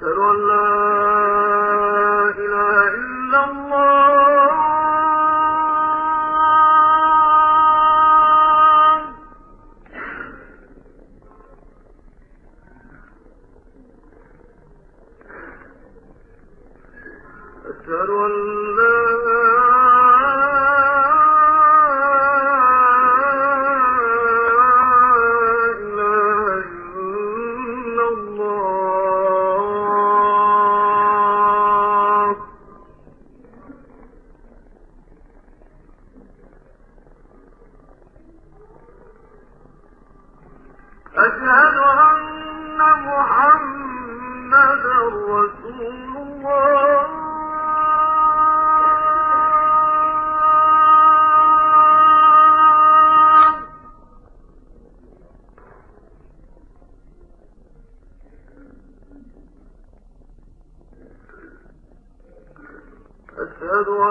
أشهد أن لا Yeah.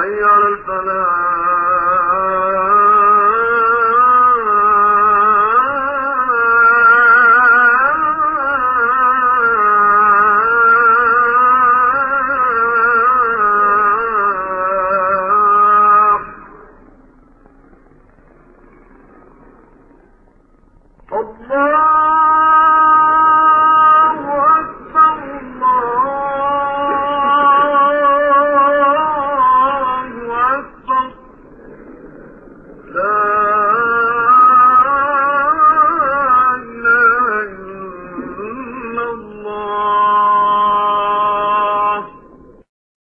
غير الفلاح. الله